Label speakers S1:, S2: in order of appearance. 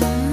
S1: Mm-hmm.